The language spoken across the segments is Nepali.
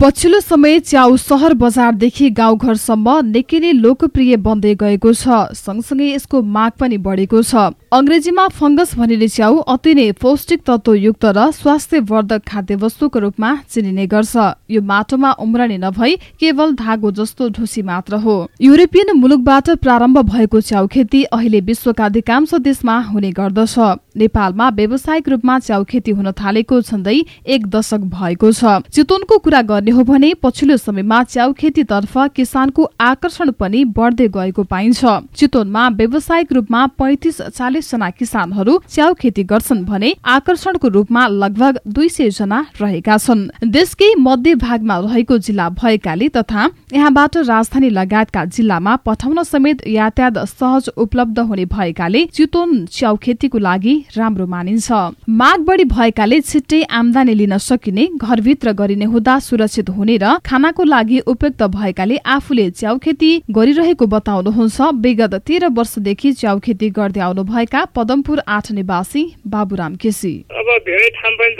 पछिल्लो समय च्याउ सहर बजारदेखि गाउँघरसम्म निकै नै लोकप्रिय बन्दै गएको छ। सँगसँगै यसको माग पनि बढेको छ। अंग्रेजीमा फंगस भनिने च्याउ अति नै पौष्टिक तत्वयुक्त र स्वास्थ्यवर्धक खाद्य वस्तुको रूपमा चिनिने गर्छ। यो माटोमा उम्रने नभई केवल धागो जस्तो ढुसी मात्र हो। युरोपियन मुलुकबाट प्रारम्भ भएको च्याउ खेती अहिले विश्वका अधिकांश देशमा हुने गर्दछ। नेपालमा व्यावसायिक रूपमा च्याउ खेती हुन थालेको झण्डै एक दशक भएको छ। चितवनको कुरा गर्ने हो भने पछिल्लो समयमा च्याउ खेतीतर्फ किसानको आकर्षण पनि बढ्दै गएको पाइन्छ। चितवनमा व्यावसायिक रूपमा पैंतिस चालिस जना किसानहरू च्याउ खेती गर्छन् भने आकर्षणको रूपमा लगभग दुई सय जना रहेका छन्। देशकै मध्य भागमा रहेको जिल्ला भएकाले तथा यहाँबाट राजधानी लगायतका जिल्लामा पठाउन समेत यातायात सहज उपलब्ध हुने भएकाले चितवन च्याउ खेतीको लागि राम्रो मानिन्छ। माग बढ़ी भएकाले छिट्टै आमदानी लिन सकिने घरभित्र गरिने हुँदा सुरक्षित हुने र खानाको लागि उपयुक्त भएकाले आफूले च्याउ खेती गरिरहेको बताउनुहुन्छ। विगत तेह्र वर्षदेखि च्याउ खेती गर्दै आउनुभएका पदमपुर आठ निवासी बाबुराम केसी। अब धेरै ठाउँ पनि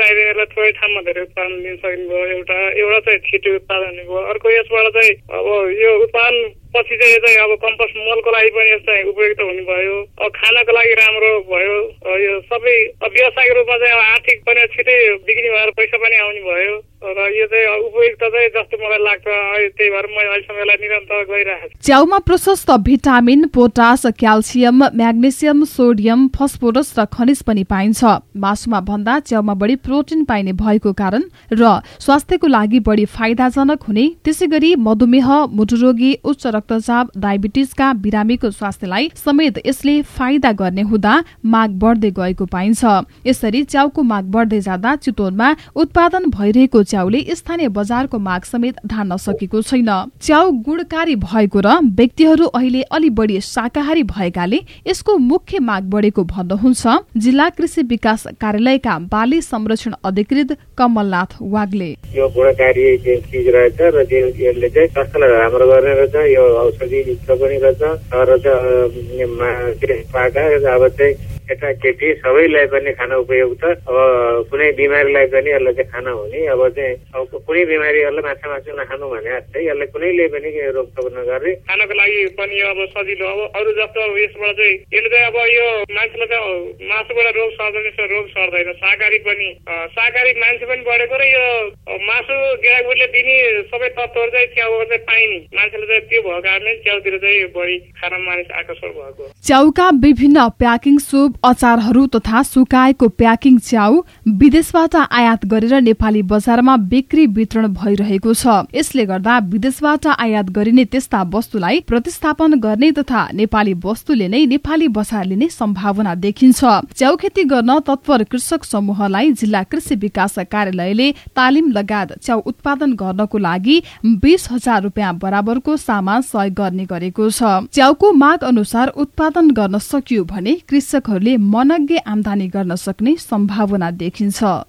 थोरै ठाउँमा धेरै उत्पादन लिन सकिने एउटा एउटा चाहिँ छिटो उत्पादन अर्को यसबाट चाहिँ अब यो उत्पादन पछि चाहिँ यो चाहिँ अब कम्पोस्ट मलको लागि पनि यस्तो उपयुक्त हुने भयो। अब खानको लागि राम्रो भयो। यो सबै व्यवसायिक रूपमा चाहिँ अब आर्थिक पनि छिटै बिक्री भएर पैसा पनि आउने भयो। र यो चाहिँ उपयुक्त चाहिँ जस्तो मलाई लाग्छ। त्यही भएर म अहिलेसम्म यसलाई निरन्तर गइरहेको छु। च्याउमा प्रशस्त vitamin potash calcium magnesium sodium phosphorus र खनिज पनि पाइन्छ। मासुमा भन्दा च्याउमा बढी प्रोटिन पाइने भएको कारण र स्वास्थ्यको लागि बढी फाइदाजनक हुने। त्यसै गरी मधुमेह मुटुरोगी उच्च रक्तचाप डायबिटिजका बिरामीको स्वास्थ्यलाई समेत यसले फाइदा गर्ने हुँदा माग बढ्दै गएको पाइन्छ। यसरी च्याउको माग बढ्दै जाँदा चितवनमा उत्पादन भइरहेको च्याउले स्थानीय बजारको माग समेत धान्न सकेको छैन। च्याउ गुणकारी भएको र व्यक्तिहरू अहिले अलि बढी शाकाहारी भएकाले यसको मुख्य माग बढेको भन्नुहुन्छ जिल्ला कृषि विकास कार्यालयका बाली संरक्षण अधिकृत कमलनाथ वाग्ले। यो गुणकारी चिज रहेछ र यसले चाहिँ स्वास्थ्यलाई राम्रो गर्ने रहेछ यो औषधि युक्त पनि रहेछ र अब चाहिँ केटा केटी सबैलाई पनि खान उपयुक्त अब कुनै बिमारीलाई पनि यसलाई चाहिँ खाना हुने अब चाहिँ कुनै बिमारीहरूलाई माछा मासु नखानु भने चाहिँ यसलाई कुनैले पनि रोकटोक नगर्ने। खानको लागि पनि अब सजिलो अब अरू जस्तो यसबाट चाहिँ यसले चाहिँ अब यो मान्छेलाई चाहिँ मासुबाट रोग सर्दैन रोग सर्दैन। शाकाहारी पनि शाकाहारी मान्छे पनि बढेको र यो मासु गिराकहरूले दिने सबै तत्त्वहरू चाहिँ च्याउ चाहिँ पाइने। मान्छेले चाहिँ त्यो भएको कारणले च्याउतिर चाहिँ बढी खाना मानिस आकर्षण भएको। च्याउका विभिन्न प्याकिङ सुप अचारहरू तथा सुकाएको प्याकिङ च्याउ विदेशबाट आयात गरेर नेपाली बजारमा बिक्री वितरण भइरहेको छ। यसले गर्दा विदेशबाट आयात गरिने त्यस्ता वस्तुलाई प्रतिस्थापन गर्ने तथा नेपाली वस्तुले नै नेपाली बजार लिने सम्भावना देखिन्छ। च्याउ खेती गर्न तत्पर कृषक समूहलाई जिल्ला कृषि विकास कार्यालयले तालिम लगायत च्याउ उत्पादन गर्नको लागि बीस हजार रुपियाँ बराबरको सामान सहयोग गर्ने गरेको छ। च्याउको माग अनुसार उत्पादन गर्न सकियो भने कृषकहरूले मनग्गे आमदानी गर्न सक्ने सम्भावना देखिन्छ।